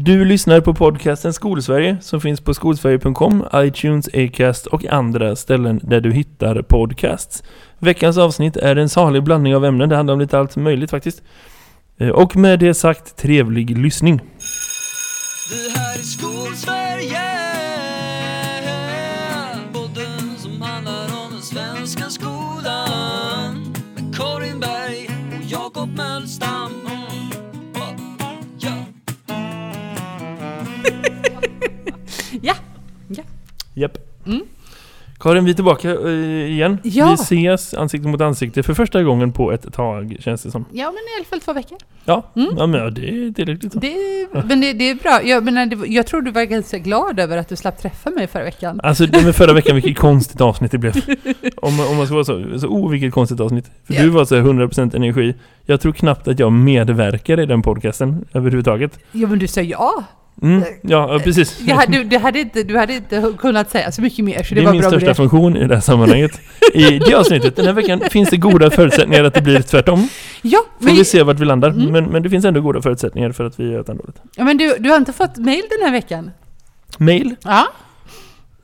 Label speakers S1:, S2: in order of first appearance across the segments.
S1: Du lyssnar på podcasten Skolsverige som finns på skolsverige.com, iTunes, Acast och andra ställen där du hittar podcasts. Veckans avsnitt är en salig blandning av ämnen, det handlar om lite allt möjligt faktiskt. Eh, och med det sagt, trevlig lyssning.
S2: Det här är Skolsverige
S1: Japp.
S3: Mm.
S1: Karin, vi är tillbaka eh, igen.
S3: Ja.
S1: Vi ses ansikte mot ansikte för första gången på ett tag, känns det som.
S3: Ja, men i alla fall två veckor.
S1: Ja,
S3: Mm.
S1: ja men ja, det är tillräckligt. så.
S3: Det, men det, det är bra. Jag, menar, var- jag tror du var ganska glad över att du slapp träffa mig förra veckan.
S1: Alltså det med förra veckan, vilket konstigt avsnitt det blev. Om, man- om man ska vara så, så oh vilket konstigt avsnitt. För
S3: Ja.
S1: du var så här 100% energi. Jag tror knappt att jag medverkar i den podcasten överhuvudtaget.
S3: Ja, men du sa ja.
S1: Mm, ja, ja, precis.
S3: Jag, du, du, hade inte, du hade inte kunnat säga så mycket mer, så det,
S1: Det är
S3: var
S1: min
S3: bra med
S1: största
S3: det.
S1: funktion i det här sammanhanget. I det avsnittet, den här veckan, finns det goda förutsättningar att det blir tvärtom.
S3: Ja,
S1: Får
S3: men,
S1: vi se vart vi landar.
S3: Mm.
S1: Men, men det finns ändå goda förutsättningar för att vi gör det dåligt.
S3: ja, men du, du har inte fått mail den här veckan?
S1: Mail?
S3: Ja.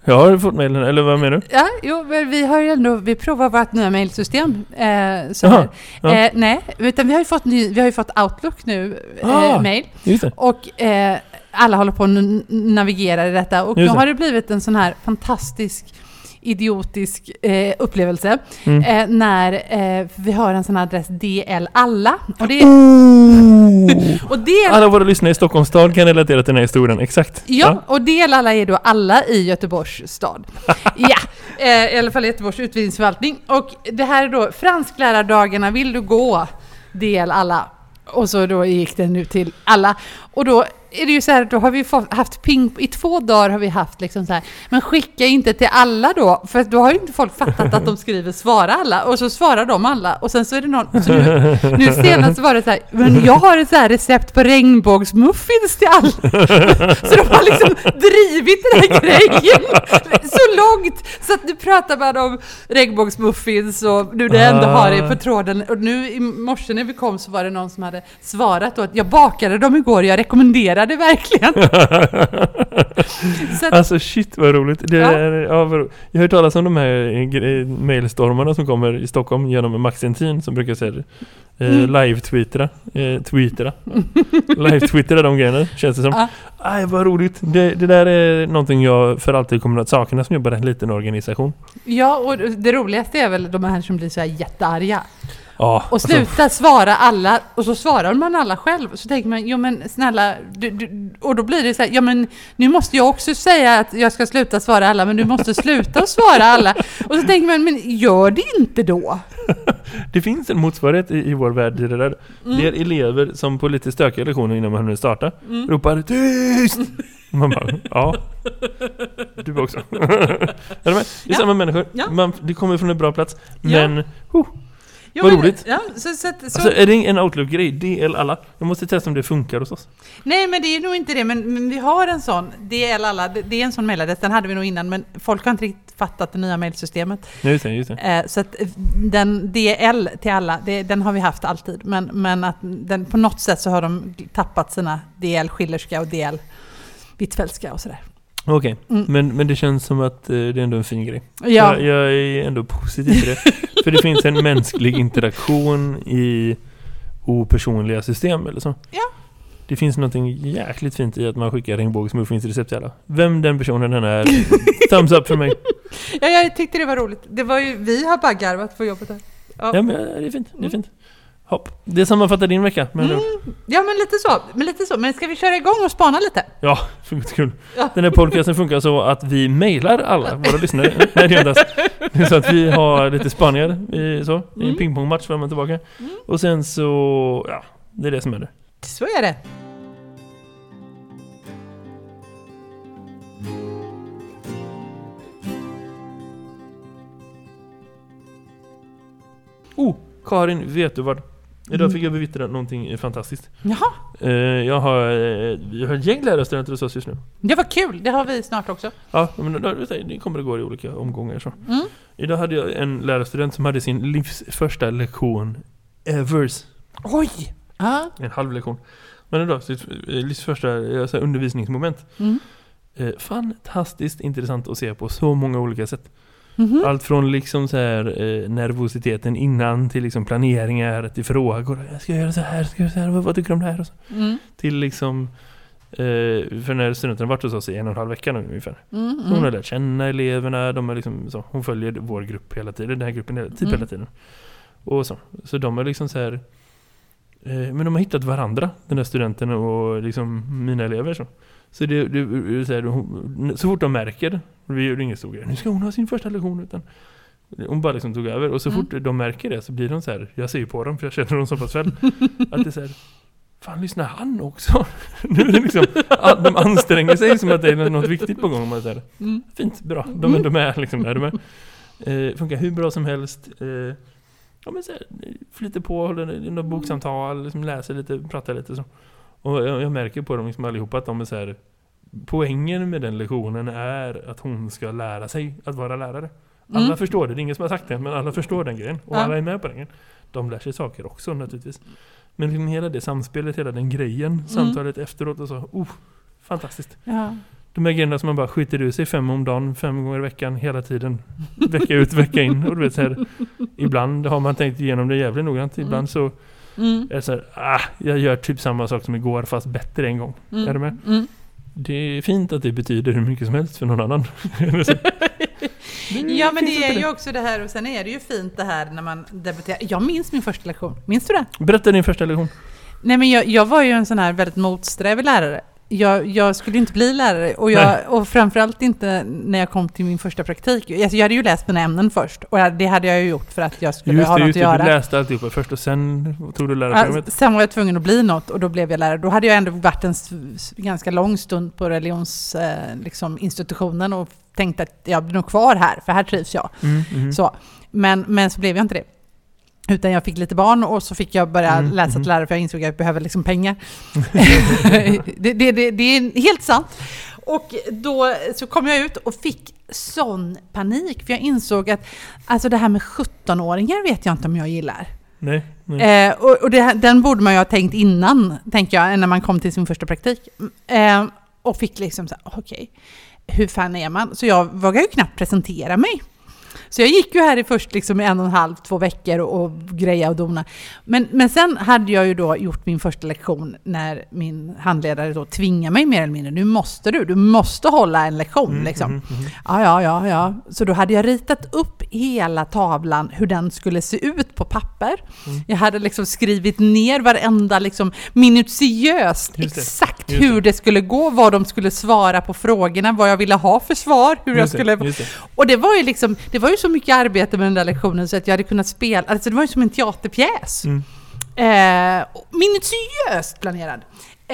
S1: Jag har fått mail, eller vad menar du?
S3: Ja, jo, men vi har ju ändå, vi provar vårt nya mailsystem. Eh, här.
S1: ja.
S3: Eh, nej, utan vi har ju fått, ny, vi har fått Outlook nu, eh,
S1: Ah.
S3: mail.
S1: Det.
S3: Och eh, alla håller på att navigera i detta. Och nu har det blivit en sån här fantastisk idiotisk eh, upplevelse
S1: Mm.
S3: eh, när eh, vi har en sån här adress DL alla. Och, det,
S1: Oh.
S3: och DL,
S1: Alla våra lyssnare i Stockholms stad kan relatera till den här historien, exakt.
S3: ja, och DL alla är då alla i Göteborgs stad. ja, eh, i alla fall Göteborgs utbildningsförvaltning. Och det här är då fransklärardagarna, vill du gå? DL alla. Och så då gick den nu till alla. Och då är det ju så här, då har vi fått, haft ping, i två dagar har vi haft liksom så här, men skicka inte till alla då, för då har ju inte folk fattat att de skriver svara alla, och så svarar de alla, och sen så är det någon, så nu, nu senast var det så här, men jag har ett så här recept på regnbågsmuffins till alla. Så de har liksom drivit den här grejen så långt, så att nu pratar man om regnbågsmuffins och nu när jag ändå har det på tråden, och nu i morse när vi kom så var det någon som hade svarat då att jag bakade dem igår, jag rekommenderar det verkligen. att,
S1: Alltså shit vad roligt. Det
S3: Ja.
S1: är, ja. vad ro- Jag har hört talas om de här eh, gre- mailstormarna som kommer i Stockholm genom Max Entin som brukar säga. Eh,
S3: Mm.
S1: Live-tweetera. Eh, tweetera. Live-tweetera de grejerna, känns det som.
S3: Ja.
S1: Aj, vad roligt. Det, det där är någonting jag för alltid kommer att sakna som jobbar i en liten organisation.
S3: ja, och det roligaste är väl de här som blir så här jättearga.
S1: Ja,
S3: Och sluta svara alla, och så svarar man alla själv. Så tänker man, jo men snälla, du, du, och då blir det så här, ja men nu måste jag också säga att jag ska sluta svara alla, men du måste sluta att svara alla. Och så tänker man, men gör det inte då.
S1: Det finns en motsvarighet i, i vår värld till det där.
S3: Mm.
S1: Det är elever som på lite stökiga lektioner innan man hunnit starta
S3: Mm.
S1: ropar tyst! Man bara, ja. Du också. är du med? Det är
S3: Ja.
S1: samma människor.
S3: Ja.
S1: Man, det kommer från en bra plats.
S3: Ja.
S1: Men, oh,
S3: Jo,
S1: Vad
S3: men-
S1: roligt.
S3: Ja, så, så, så,
S1: alltså är det en Outlook-grej? DL alla? Jag måste testa om det funkar hos oss.
S3: nej men det är nog inte det, men, men vi har en sån, DL alla, det, det är en sån mailadress, den hade vi nog innan, men folk har inte riktigt fattat det nya mailsystemet.
S1: Nej, just det, just det.
S3: Eh, så att eh, den DL till alla, det, den har vi haft alltid. Men, men att den, på något sätt så har de tappat sina DL Schillerska och DL Hvitfeldtska och sådär.
S1: Okej,
S3: Mm.
S1: men, men det känns som att eh, det är ändå en fin grej.
S3: Ja,
S1: Jag, jag är ändå positiv till det. För det finns en mänsklig interaktion i opersonliga system eller så.
S3: Ja.
S1: Det finns någonting jäkligt fint i att man skickar regnbågsmuffins recept till alla. Vem den personen än är, thumbs up för mig.
S3: ja, jag tyckte det var roligt. Det var ju, vi har bara garvat på jobbet här. Ja,
S1: Ja men det är fint, det är fint. Hopp. Det sammanfattar din vecka med
S3: mm, ja men, lite så, men lite så. Men ska vi köra igång och spana lite?
S1: Ja, för guds skull.
S3: Ja.
S1: Den här podcasten funkar så att vi mailar alla våra lyssnare. Nej det. Det är så att vi har lite spaningar i, så, i en
S3: Mm.
S1: pingpongmatch fram och tillbaka.
S3: Mm.
S1: Och sen så, ja, det är det som händer.
S3: Så är det.
S1: Oh, Karin, vet du vad? Idag
S3: Mm.
S1: fick jag bevittna någonting fantastiskt.
S3: Jaha,
S1: Eh, jag har, eh, vi har ett gäng lärarstudenter hos oss just nu.
S3: det var kul. Det har vi snart också.
S1: Ja, men det kommer att gå i olika omgångar så.
S3: Mm.
S1: Idag hade jag en lärarstudent som hade sin livs första lektion evers.
S3: Oj! Ja.
S1: En halv lektion. Men idag, sitt livs första eh, så här, undervisningsmoment.
S3: Mm.
S1: Eh, fantastiskt intressant att se på så många olika sätt.
S3: Mhm.
S1: Allt från liksom så här eh, nervositeten innan till liksom planeringar, till frågor. Jag ska göra så här, ska jag göra så här, vad, vad tycker du om det här?
S3: Mm.
S1: Till liksom eh, för när studenten har varit hos oss i en och en halv vecka nu ungefär.
S3: Mm.
S1: Så hon har
S3: Mm.
S1: lärt känna eleverna, de är liksom så, hon följer vår grupp hela tiden, den här gruppen hela, typ
S3: Mm.
S1: hela tiden. Och så. Så de är liksom så här eh, men de har hittat varandra, den här studenten och liksom mina elever så. Så det, det, så, här, hon, så fort de märker, vi gjorde ingen stor grej, nu ska hon ha sin första lektion utan hon bara liksom tog över och så
S3: Mm.
S1: fort de märker det så blir de så här, jag ser ju på dem för jag känner dem så pass väl, att det är så här, Fan lyssnar han också? nu är det liksom, de anstränger sig som att det är något viktigt på gång. Man säger,
S3: Mm.
S1: Fint, bra. De de är liksom där de är. Eh, funkar hur bra som helst. Eh, ja, men så här, flyter på, håller något boksamtal, liksom läser lite, pratar lite så. Och jag, jag märker på dem liksom allihopa att de är så här. Poängen med den lektionen är att hon ska lära sig att vara lärare. Alla
S3: Mm.
S1: förstår det, det är ingen som har sagt det, men alla förstår den grejen. Och
S3: Ja.
S1: alla är med på den grejen. De lär sig saker också naturligtvis. Men liksom hela det samspelet, hela den grejen,
S3: Mm.
S1: samtalet efteråt och så. Oh, fantastiskt.
S3: Ja.
S1: De här grejerna som man bara skiter ur sig fem om dagen, fem gånger i veckan, hela tiden. Vecka ut, vecka in. Och du vet så här, ibland har man tänkt igenom det jävligt noggrant.
S3: Mm.
S1: Ibland så
S3: Mm.
S1: är det så här, ah, jag gör typ samma sak som igår fast bättre en gång.
S3: Mm.
S1: Är du med?
S3: Mm.
S1: Det är fint att det betyder hur mycket som helst för någon annan.
S3: Ja men det är ju också det här och sen är det ju fint det här när man debuterar. Jag minns min första lektion. Minns du det?
S1: Berätta din första lektion.
S3: Nej men jag, jag var ju en sån här väldigt motsträvig lärare. Jag, jag skulle inte bli lärare och, jag, och framförallt inte när jag kom till min första praktik. Alltså, jag hade ju läst mina ämnen först och det hade jag ju gjort för att jag skulle
S1: Just
S3: ha
S1: det,
S3: något
S1: just
S3: att
S1: det. Du
S3: göra.
S1: läste alltihopa först och sen tog du lärarprogrammet.
S3: sen var jag tvungen att bli något och då blev jag lärare. Då hade jag ändå varit en ganska lång stund på religionsinstitutionen eh, liksom, och tänkte att jag blir nog kvar här, för här trivs jag.
S1: Mm, mm.
S3: Så. Men, men så blev jag inte det. Utan jag fick lite barn och så fick jag börja
S1: Mm,
S3: läsa till
S1: mhm.
S3: lärare för jag insåg att jag behöver liksom pengar. det, det, det, det är helt sant. Och då så kom jag ut och fick sån panik för jag insåg att alltså det här med 17-åringar vet jag inte om jag gillar.
S1: Nej, nej.
S3: Eh, och och den borde man ju ha tänkt innan, tänker jag, när man kom till sin första praktik. Mm, Eh, och fick liksom så här, okej, hur fan är man? Så jag vågade ju knappt presentera mig. Så jag gick ju här i först liksom en och en halv, två veckor och, och greja och dona. Men, men sen hade jag ju då gjort min första lektion när min handledare då tvingade mig mer eller mindre. Nu måste du, du måste hålla en lektion
S1: Mm,
S3: liksom.
S1: mm, mm.
S3: Ja, ja, ja, ja. Så då hade jag ritat upp hela tavlan, hur den skulle se ut på papper.
S1: Mm.
S3: Jag hade liksom skrivit ner varenda, liksom minutiöst,
S1: det,
S3: exakt
S1: just
S3: hur det. skulle gå, vad de skulle svara på frågorna, vad jag ville ha för svar, hur jag
S1: Just det,
S3: skulle...
S1: det.
S3: Och det var ju liksom, det var ju så mycket arbete med den där lektionen så att jag hade kunnat spela, alltså det var ju som en teaterpjäs.
S1: Mm.
S3: Eh, minutiöst planerad.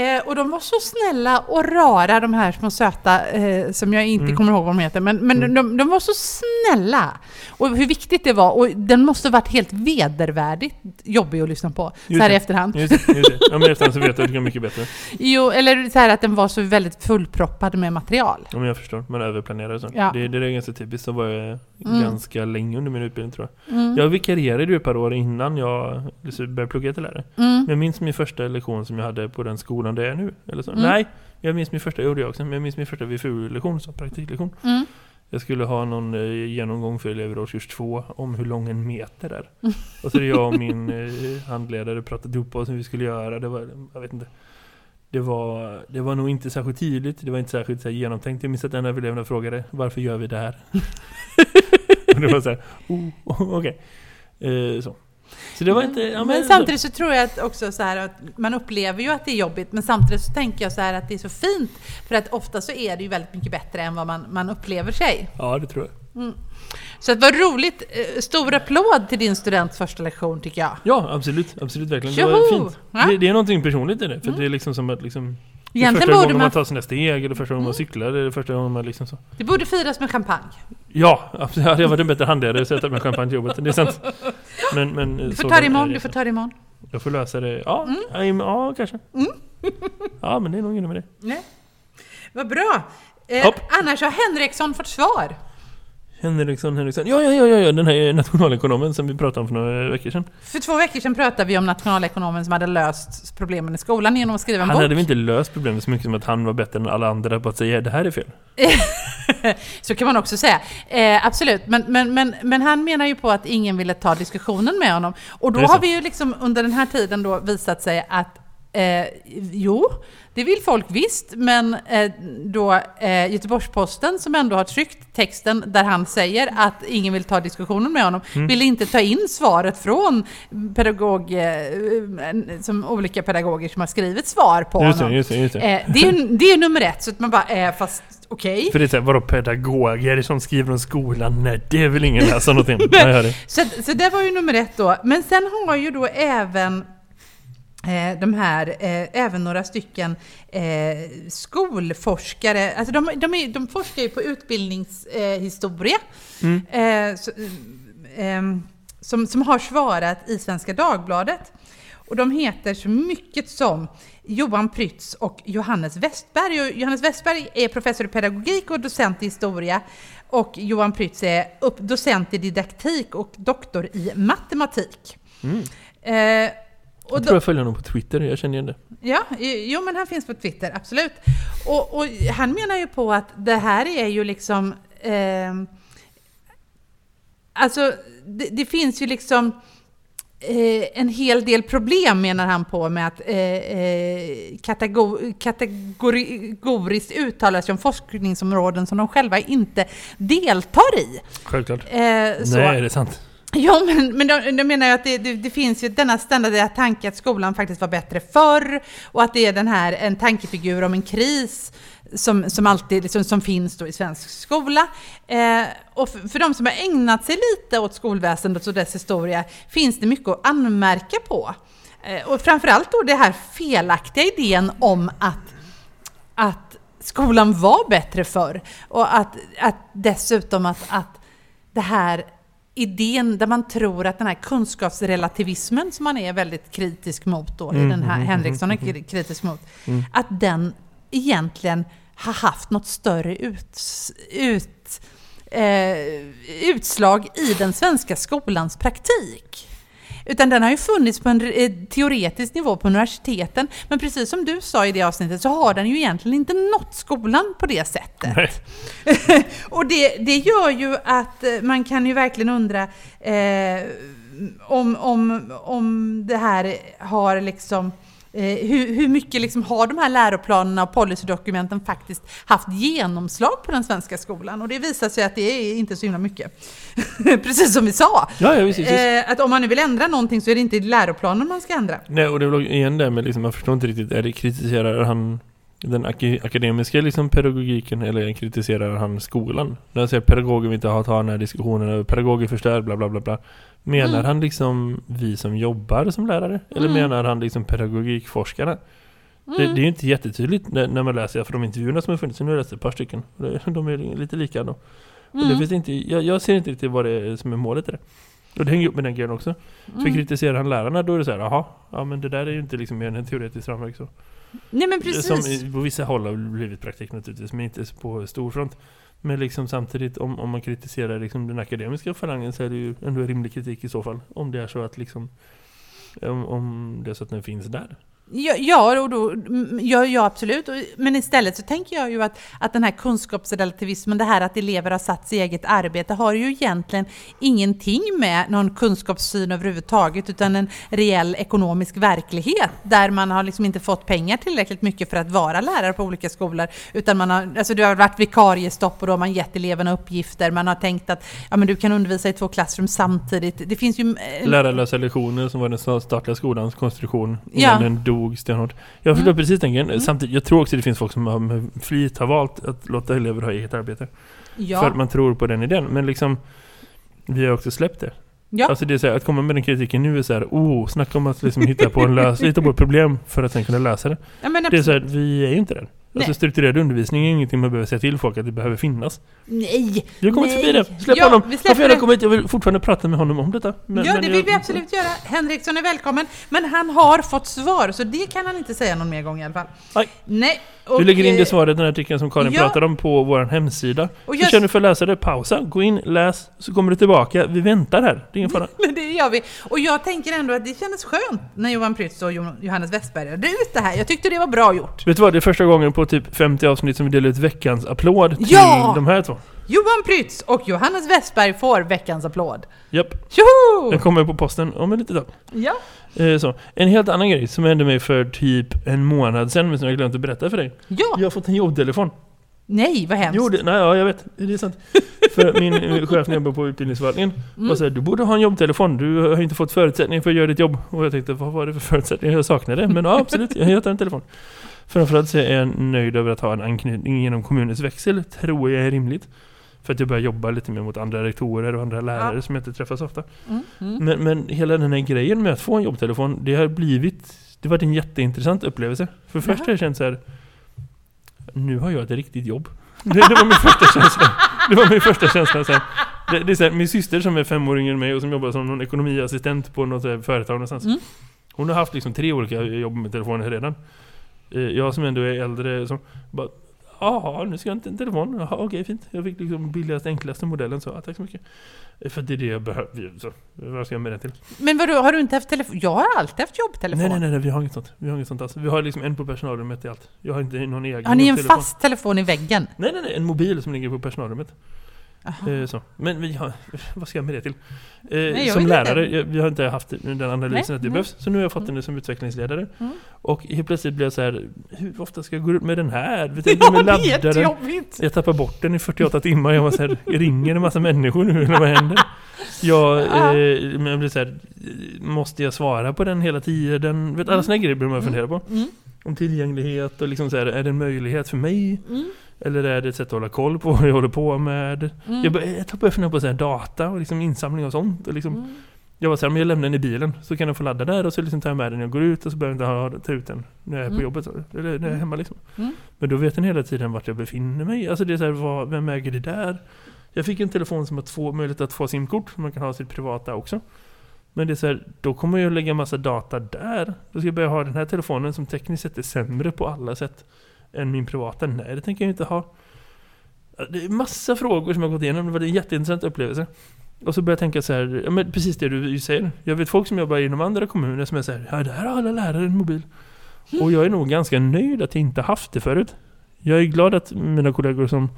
S3: Eh, och de var så snälla och rara, de här små söta, eh, som jag inte
S1: Mm.
S3: kommer ihåg vad de heter, men, men
S1: Mm.
S3: de, de var så snälla. Och hur viktigt det var, och den måste ha varit helt vedervärdigt jobbig att lyssna på,
S1: Just
S3: så här i
S1: det.
S3: efterhand.
S1: Just just det. Ja, men efterhand så vet jag att det kan mycket bättre.
S3: Jo, eller så här att den var så väldigt fullproppad med material.
S1: Ja, men jag förstår. Man överplanerar och så.
S3: Ja.
S1: Det, det är ganska typiskt. Så var jag
S3: Mm.
S1: ganska länge under min utbildning tror jag.
S3: Mm.
S1: Jag vikarierade ju ett par år innan jag liksom började plugga till lärare.
S3: Mm.
S1: Men jag minns min första lektion som jag hade på den skolan där jag är nu. Eller så.
S3: Mm.
S1: Nej, jag minns min första, gjorde jag också, men jag minns min första VFU-lektion, som praktiklektion.
S3: Mm.
S1: Jag skulle ha någon eh, genomgång för elever årskurs två om hur lång en meter är.
S3: Mm.
S1: Och så hade jag och min eh, handledare pratat ihop oss hur vi skulle göra. Det var, jag vet inte. Det var, det var nog inte särskilt tydligt, det var inte särskilt så här, genomtänkt. Jag minns att en av eleverna frågade varför gör vi det här? och det var så här, oh, okej. Eh, så. Så det var inte... Ja,
S3: men samtidigt så tror jag att också så här att man upplever ju att det är jobbigt, men samtidigt så tänker jag så här att det är så fint, för att ofta så är det ju väldigt mycket bättre än vad man, man upplever sig.
S1: Ja, det tror jag.
S3: Så att vad roligt! Eh, Stor applåd till din students första lektion tycker jag.
S1: Ja, absolut. Absolut, verkligen. Det var fint.
S3: Ja.
S1: Det, det är någonting personligt i det. För det är liksom som att liksom...
S3: Egentligen
S1: första gången man
S3: man,
S1: tar sina steg, eller första gången man cyklar, eller första gången man liksom så.
S3: det borde firas med champagne.
S1: Ja, absolut. Hade jag varit en bättre handledare så hade jag med champagne till jobbet. Det är sant. Men, men,
S3: Du får ta det imorgon, du får ta det imorgon.
S1: Jag får lösa det. Ja, im- ja kanske. Ja, men det är nog inget med det.
S3: Nej. Vad bra! Eh, annars har Henriksson fått svar.
S1: Henriksson, Henriksson. Ja, ja, ja, ja, den här nationalekonomen som vi pratade om för några veckor sedan.
S3: För två veckor sedan pratade vi om nationalekonomen som hade löst problemen i skolan genom att skriva en
S1: Han
S3: bok.
S1: hade väl inte löst problemet så mycket som att han var bättre än alla andra på att säga det här är fel.
S3: Så kan man också säga. Eh, absolut. Men, men, men, men han menar ju på att ingen ville ta diskussionen med honom. Och då har vi ju liksom under den här tiden då visat sig att eh, jo, det vill folk visst, men eh, då eh, Göteborgs-Posten som ändå har tryckt texten där han säger att ingen vill ta diskussionen med honom,
S1: Mm.
S3: vill inte ta in svaret från pedagog, eh, som olika pedagoger som har skrivit svar på
S1: Just det,
S3: honom.
S1: just det, just det.
S3: Eh, det, är, det är nummer ett, så att man bara, eh, fast okej.
S1: För det är såhär, vadå pedagoger som skriver om skolan? Nej, det vill ingen läsa någonting hör det.
S3: Så, så det var ju nummer ett då. Men sen har ju då även eh, de här, eh, även några stycken eh, skolforskare, alltså de, de, är, de forskar ju på utbildningshistoria, eh, historia.
S1: Mm.
S3: eh, eh, som, som har svarat i Svenska Dagbladet. Och de heter så mycket som Johan Prytz och Johannes Westberg. Och Johannes Westberg är professor i pedagogik och docent i historia. Och Johan Prytz är docent i didaktik och doktor i matematik.
S1: Mm.
S3: Eh, och
S1: Jag
S3: då-
S1: tror jag följer honom på Twitter, jag känner igen det.
S3: Ja, jo men han finns på Twitter, absolut. Och, och han menar ju på att det här är ju liksom... Eh, alltså, det, det finns ju liksom eh, en hel del problem menar han på med att eh, eh, kategor, kategoriskt uttala sig om forskningsområden som de själva inte deltar i.
S1: Självklart.
S3: Eh.
S1: Nej, är det sant?
S3: Ja, men, men då, då menar jag att det, det, det finns ju denna ständiga tanke att skolan faktiskt var bättre förr och att det är den här, en tankefigur om en kris som, som alltid liksom, som finns då i svensk skola. Eh, och för, för de som har ägnat sig lite åt skolväsendet och dess historia finns det mycket att anmärka på. Eh, och framförallt då det här felaktiga idén om att, att skolan var bättre förr och att, att dessutom att, att det här idén där man tror att den här kunskapsrelativismen som man är väldigt kritisk mot då, i
S1: Mm,
S3: den här
S1: mm,
S3: Henriksson är
S1: mm,
S3: kri- kritisk mot,
S1: Mm.
S3: att den egentligen har haft något större ut, ut, eh, utslag i den svenska skolans praktik. Utan den har ju funnits på en eh, teoretisk nivå på universiteten. Men precis som du sa i det avsnittet så har den ju egentligen inte nått skolan på det sättet. Och det, det gör ju att eh, man kan ju verkligen undra eh, om, om, om det här har liksom hur, hur mycket liksom har de här läroplanerna och policydokumenten faktiskt haft genomslag på den svenska skolan? Och det visar sig att det är inte så himla mycket. Precis som vi sa.
S1: Ja, ja, visst, visst. visst.
S3: Eh, att om man nu vill ändra någonting så är det inte läroplanen man ska ändra.
S1: Nej, och det är väl igen det med liksom, man förstår inte riktigt, är det kritiserar han den ak- akademiska liksom pedagogiken eller kritiserar han skolan? När han säger pedagoger vill inte ha ta den här diskussionen, pedagoger förstör, bla bla bla bla. Menar
S3: Mm.
S1: han liksom vi som jobbar som lärare? Eller
S3: Mm.
S1: menar han liksom pedagogikforskarna? Det,
S3: Mm.
S1: det är ju inte jättetydligt när, när man läser för de intervjuerna som har funnits, nu har jag läst ett par stycken. Det- De är lite lika då. Och det
S3: Mm.
S1: finns inte, jag, jag ser inte riktigt vad det är som är målet i det. Och det hänger upp med den grejen också. För
S3: Mm.
S1: kritiserar han lärarna då är det så här, jaha, ja men det där är ju inte liksom mer än en teoretisk ramverk så.
S3: Nej men precis.
S1: Som på vissa håll har blivit praktik naturligtvis, men inte på stor front. Men liksom samtidigt, om, om man kritiserar liksom den akademiska falangen så är det ju ändå rimlig kritik i så fall. Om det är så att liksom, om, om det är så att den finns där.
S3: Ja, ja, och då, ja, ja absolut. Men istället så tänker jag ju att, att den här kunskapsrelativismen, det här att elever har satt sig eget arbete, har ju egentligen ingenting med någon kunskapssyn överhuvudtaget, utan en reell ekonomisk verklighet, där man har liksom inte fått pengar tillräckligt mycket för att vara lärare på olika skolor, utan man har, alltså det har varit vikariestopp och då har man gett eleverna uppgifter, man har tänkt att ja, men du kan undervisa i två klassrum samtidigt. Det finns ju... eh,
S1: Lärarlösa lektioner som var den sta- statliga skolans konstruktion innan
S3: Ja.
S1: den dog stenhårt. Jag förstår
S3: Mm.
S1: precis den grejen.
S3: Mm.
S1: Samtidigt, jag tror också det finns folk som har med flit har valt att låta elever ha eget arbete.
S3: ja.
S1: För att man tror på den idén. Men liksom, vi har också släppt det.
S3: Ja.
S1: Alltså det är så här, att komma med den kritiken nu är så här, oh, snacka om att liksom hitta på en lös, hitta på ett problem för att sen kunna lösa det.
S3: ja
S1: Det är så här, vi är ju inte där. Alltså strukturerad undervisning är ingenting man behöver säga till folk att det behöver finnas.
S3: Nej!
S1: Vi har kommit
S3: Nej.
S1: förbi det. Släpp
S3: Ja,
S1: honom.
S3: vi
S1: Han
S3: släpper
S1: får
S3: det.
S1: komma hit. Jag vill fortfarande prata med honom om detta. Men,
S3: ja,
S1: men
S3: det
S1: jag-
S3: vill vi absolut göra. Henriksson är välkommen, men han har fått svar, så det kan han inte säga någon mer gång i alla fall.
S1: Nej.
S3: Nej,
S1: Vi lägger in det svaret i den artikeln som Karin
S3: ja.
S1: pratade om på vår hemsida.
S3: Och
S1: Så känner du för att läsa det, pausa, gå in, läs, så kommer du tillbaka. Vi väntar här, det är ingen fara.
S3: Men det gör vi. Och jag tänker ändå att det kändes skönt när Johan Prytz och Jo- Johannes Westberg redde ut det här. Jag tyckte det var bra gjort.
S1: Vet du vad, det är första gången på typ 50 avsnitt som vi delar ut veckans applåd till
S3: Ja!
S1: de här två.
S3: Johan Prytz och Johannes Westberg får veckans applåd.
S1: Japp,
S3: Tjoho!
S1: den kommer på posten om en liten dag.
S3: Ja.
S1: Eh, så. En helt annan grej som hände mig för typ en månad sedan, men som jag glömt att berätta för dig.
S3: ja.
S1: Jag har fått en jobbtelefon.
S3: Nej, vad hemskt.
S1: Jo, det, nej, ja, jag vet. Det är sant. för min eh, chef när jag jobbade på utbildningsförvaltningen
S3: Mm.
S1: såhär, du borde ha en jobbtelefon. Du har inte fått förutsättningar för att göra ditt jobb. Och jag tänkte, vad var det för förutsättningar? Jag saknade Men ja, absolut, jag tar en telefon. Framförallt så är jag nöjd över att ha en anknytning genom kommunens växel. Tror jag är rimligt. För att jag börjar jobba lite mer mot andra rektorer och andra lärare
S3: Ja.
S1: som jag inte träffar så ofta.
S3: Mm, mm.
S1: Men, men hela den här grejen med att få en jobbtelefon, det har blivit... Det har varit en jätteintressant upplevelse. För först har jag känt så här. Nu har jag ett riktigt jobb. Det, det var min första känsla. Det var min första känsla. Så. Det, det är så här, min syster som är fem år yngre än mig och som jobbar som någon ekonomiassistent på något företag någonstans.
S3: Mm.
S1: Hon har haft liksom tre olika jobb med telefonen redan. Eh, Jag som ändå är äldre som bara Jaha, nu ska jag inte en telefon. Jaha, okej fint. Jag fick liksom billigaste, enklaste modellen så, ja, tack så mycket. Eh, För det är det jag behöver. Så, vad ska jag med det till?
S3: Men vadå, har du inte haft telefon? Jag har alltid haft jobbtelefon.
S1: Nej, nej, nej, nej, vi har inget sånt. Vi har inget sånt alls. Vi har liksom en på personalrummet i allt. Jag har inte någon egen
S3: Har ni en
S1: jobbtelefon.
S3: fast telefon i väggen?
S1: Nej, nej, nej, en mobil som ligger på personalrummet. Eh, så. Men vi har, vad ska jag med det till? Eh,
S3: jag
S1: som lärare, jag, vi har inte haft den analysen
S3: Nej,
S1: att det
S3: nej.
S1: behövs. Så nu har jag fått
S3: Mm.
S1: den som utvecklingsledare.
S3: Mm.
S1: Och helt plötsligt blir jag så här, hur ofta ska jag gå ut med den här? Vet du,
S3: Ja,
S1: med
S3: det är
S1: laddaren. Jag tappar bort den i 48 timmar. Jag var så här, ringer en massa människor nu eller vad händer? Jag,
S3: Ja.
S1: eh, men jag blir så här, måste jag svara på den hela tiden? Vet, alla såna här grejer börjar man fundera på.
S3: Mm.
S1: Om tillgänglighet och liksom så här, är det en möjlighet för mig? Eller är det ett sätt att hålla koll på vad jag håller på med?
S3: Mm.
S1: Jag, bör, jag börjar fundera på så här, data och liksom insamling och sånt. Och liksom,
S3: Mm.
S1: Jag var så här, men jag lämnar den i bilen så kan jag få ladda där och så liksom tar jag med den när jag går ut och så behöver jag inte ha, ta ut den när jag är på
S3: Mm.
S1: jobbet. Eller när jag är
S3: Mm.
S1: hemma liksom.
S3: Mm.
S1: Men då vet den hela tiden vart jag befinner mig. Alltså det är så här, vad, vem äger det där? Jag fick en telefon som har två möjlighet att få simkort. Man kan ha sitt privata också. Men det är så här, då kommer jag att lägga massa data där. Då ska jag börja ha den här telefonen som tekniskt sett är sämre på alla sätt än min privata. Nej, det tänker jag inte ha. Det är massa frågor som jag har gått igenom. Det var en jätteintressant upplevelse. Och så börjar jag tänka så här, ja, men precis det du säger. Jag vet folk som jobbar inom andra kommuner som är så här, ja där har alla lärare en mobil. Och jag är nog ganska nöjd att jag inte haft det förut. Jag är glad att mina kollegor som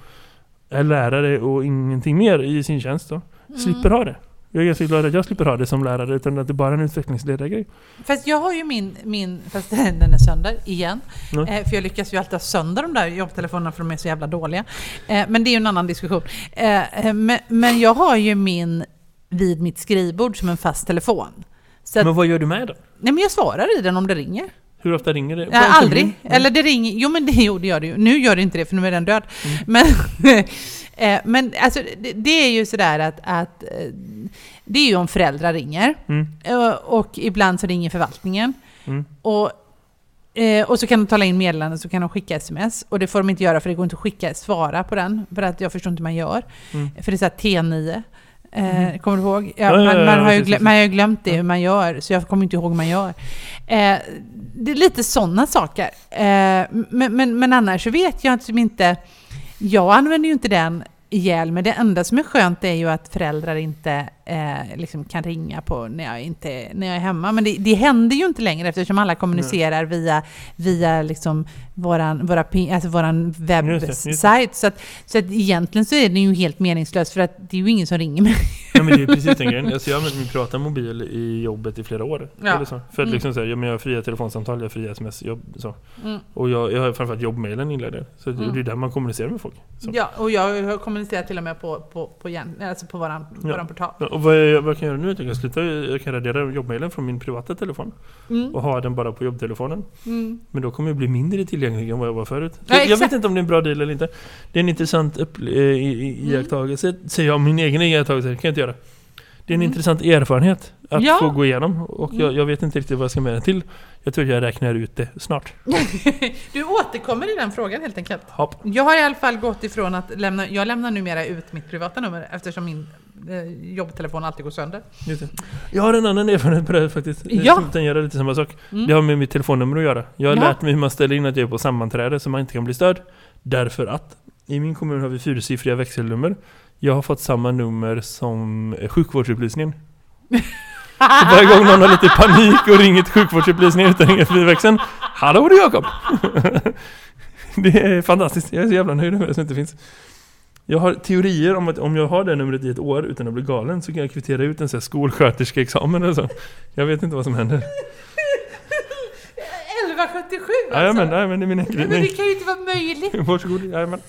S1: är lärare och ingenting mer i sin tjänst då, slipper ha det. Jag är ganska glad att jag slipper ha det som lärare utan att det bara är en utvecklingsledargrej.
S3: Fast jag har ju min, min fast den är sönder igen. Eh, för jag lyckas ju alltid ha sönder de där jobbtelefonerna för de är så jävla dåliga. Eh, men det är ju en annan diskussion. Eh, men, men jag har ju min vid mitt skrivbord som en fast telefon. Att,
S1: Men vad gör du med den?
S3: nej men jag svarar i den om det ringer.
S1: Hur ofta ringer det?
S3: Ja, aldrig.
S1: Mm.
S3: Eller det ringer, jo men det, jo, det gör det ju. Nu gör det inte det för nu är den död.
S1: Mm.
S3: Men, eh, men alltså, det, det är ju sådär att, att eh, det är ju om föräldrar ringer.
S1: Mm.
S3: Eh, Och ibland så ringer förvaltningen.
S1: Mm.
S3: Och, eh, och så kan de tala in meddelanden, så kan de skicka sms. Och det får de inte göra för det går inte att skicka, svara på den. För att jag förstår inte hur man gör.
S1: Mm.
S3: För det är såhär T9. Eh, kommer du ihåg? Ja, man, man, har ju glömt, man har ju glömt det hur man gör, så jag kommer inte ihåg hur man gör. Eh, det är lite sådana saker. Eh, men, men, men annars så vet jag inte... Jag använder ju inte den ihjäl, men det enda som är skönt är ju att föräldrar inte eh, liksom kan ringa på när jag, inte, när jag är hemma. Men det, det händer ju inte längre eftersom alla kommunicerar via, via liksom våran, våra, alltså våran
S1: det, det.
S3: webbsajt. Så att, så att egentligen så är det ju helt meningslöst för att det är ju ingen som ringer mig.
S1: Ja men det är precis den grejen. Alltså jag har använt min privata mobil i jobbet i flera år.
S3: Ja.
S1: Eller så. För att
S3: Mm.
S1: liksom ja, men jag har fria telefonsamtal, jag har fria sms, jobb, så.
S3: Mm.
S1: Och jag, jag har framförallt jobbmailen inlagd där. Så det,
S3: Mm.
S1: det är där man kommunicerar med folk. Så.
S3: Ja, och jag har kommunicerat till och med på, på, på, igen, alltså på våran,
S1: Ja.
S3: våran portal.
S1: Ja, vad jag, vad kan jag göra nu? Jag kan sluta, jag kan radera jobbmailen från min privata telefon
S3: Mm.
S1: och ha den bara på jobbtelefonen.
S3: Mm.
S1: Men då kommer jag bli mindre tillgänglig än vad jag var förut.
S3: Ja,
S1: jag, jag vet inte om det är en bra deal eller inte. Det är en intressant eh,
S3: Mm.
S1: iakttagelse, säger jag. Min egen iakttagelse kan jag inte göra. Det är en
S3: Mm.
S1: intressant erfarenhet att
S3: Ja.
S1: få gå igenom. Och jag,
S3: Mm.
S1: jag vet inte riktigt vad jag ska med den till. Jag tror jag räknar ut det snart.
S3: Du återkommer i den frågan helt enkelt.
S1: Hopp.
S3: Jag har i alla fall gått ifrån att lämna, jag lämnar numera ut mitt privata nummer eftersom min eh, jobbtelefon alltid går sönder.
S1: Jag har en annan erfarenhet på det här faktiskt.
S3: Ja.
S1: Som tangerar lite samma sak.
S3: Mm.
S1: Det har med mitt telefonnummer att göra. Jag har
S3: Ja.
S1: lärt mig hur man ställer in att jag är på sammanträde så man inte kan bli störd. Därför att i min kommun har vi fyrsiffriga växelnummer. Jag har fått samma nummer som eh, sjukvårdsupplysningen. Så varje gång någon har lite panik och ringer till sjukvårdsupplysningen utan ringer förbi växeln. Hallå det är Jakob! det är fantastiskt. Jag är så jävla nöjd med det som inte finns. Jag har teorier om att om jag har det numret i ett år utan att bli galen så kan jag kvittera ut en sån här skolsköterskeexamen eller så. Jag vet inte vad som händer.
S3: 1177 alltså!
S1: Jajamän, jajamän, det är min
S3: Nej, men det kan ju inte vara möjligt!
S1: Varsågod, jajamän.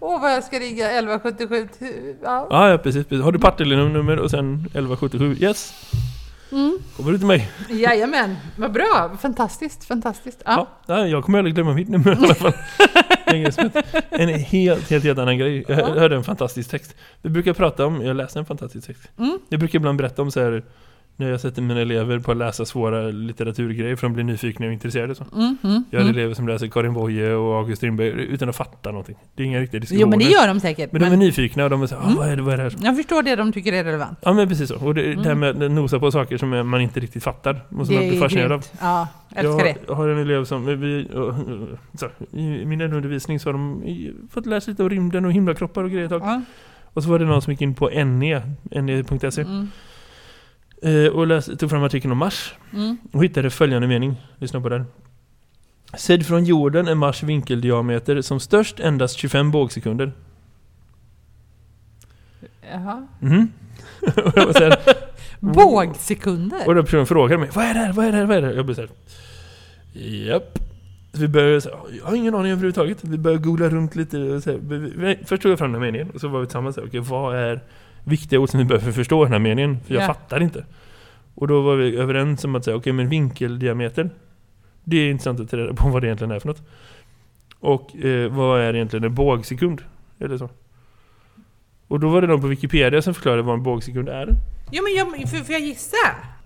S3: Åh vad jag ska ringa 1177 till... Ja.
S1: Ja, ja precis, precis. Har du Partille-nummer och sen 1177, yes.
S3: Mm.
S1: Kommer du till mig?
S3: Jajamän, vad bra! Fantastiskt, fantastiskt. Ja.
S1: Ja, jag kommer aldrig glömma mitt nummer i alla fall. En helt, helt, helt annan grej. Jag
S3: Ja.
S1: hörde en fantastisk text. Vi brukar prata om, jag läste en fantastisk text.
S3: Mm.
S1: Jag brukar ibland berätta om så här när jag sätter mina elever på att läsa svåra litteraturgrejer för de blir nyfikna och intresserade. Så.
S3: Mm, mm,
S1: Jag har
S3: mm.
S1: elever som läser Karin Boye och August Strindberg utan att fatta någonting. Det är inga riktiga diskussioner.
S3: Jo men det gör de säkert.
S1: Men de är
S3: Men
S1: nyfikna och de är så här, ah,
S3: Mm.
S1: vad är det, vad är det här?
S3: jag förstår det de tycker är relevant.
S1: Ja men precis så. Och det, det här
S3: Mm.
S1: med att nosa på saker som man inte riktigt fattar. Och som
S3: det
S1: man blir fascinerad av.
S3: Ja, älskar det.
S1: Jag har en elev som, vi, så, i min undervisning så har de fått läsa lite om rymden och himlakroppar och grejer.
S3: Ja.
S1: Och så var det någon som gick in på E, NE, ne.se
S3: Mm.
S1: Eh, och läste, tog fram artikeln om Mars
S3: Mm.
S1: och hittade följande mening. Lyssna på den. Sedd från jorden är Mars vinkeldiameter som störst endast 25 bågsekunder.
S3: Jaha.
S1: Mhm. och här,
S3: Bågsekunder?
S1: Och då personen frågade mig Vad är det här? Vad är det här? Vad är det här? Jag blev såhär Japp Så vi började här, Jag har ingen aning överhuvudtaget Vi började googla runt lite och så här, Först tog jag fram den meningen Och så var vi tillsammans och okej vad är Viktiga ord som vi behöver förstå den här meningen För jag
S3: Ja.
S1: fattar inte Och då var vi överens om att säga Okej men vinkeldiameter Det är intressant att ta reda på vad det egentligen är för något Och eh, vad är egentligen en bågsekund? Eller så och då var det någon på Wikipedia som förklarade vad en bågsekund är.
S3: Jo men jag, för, för jag gissa?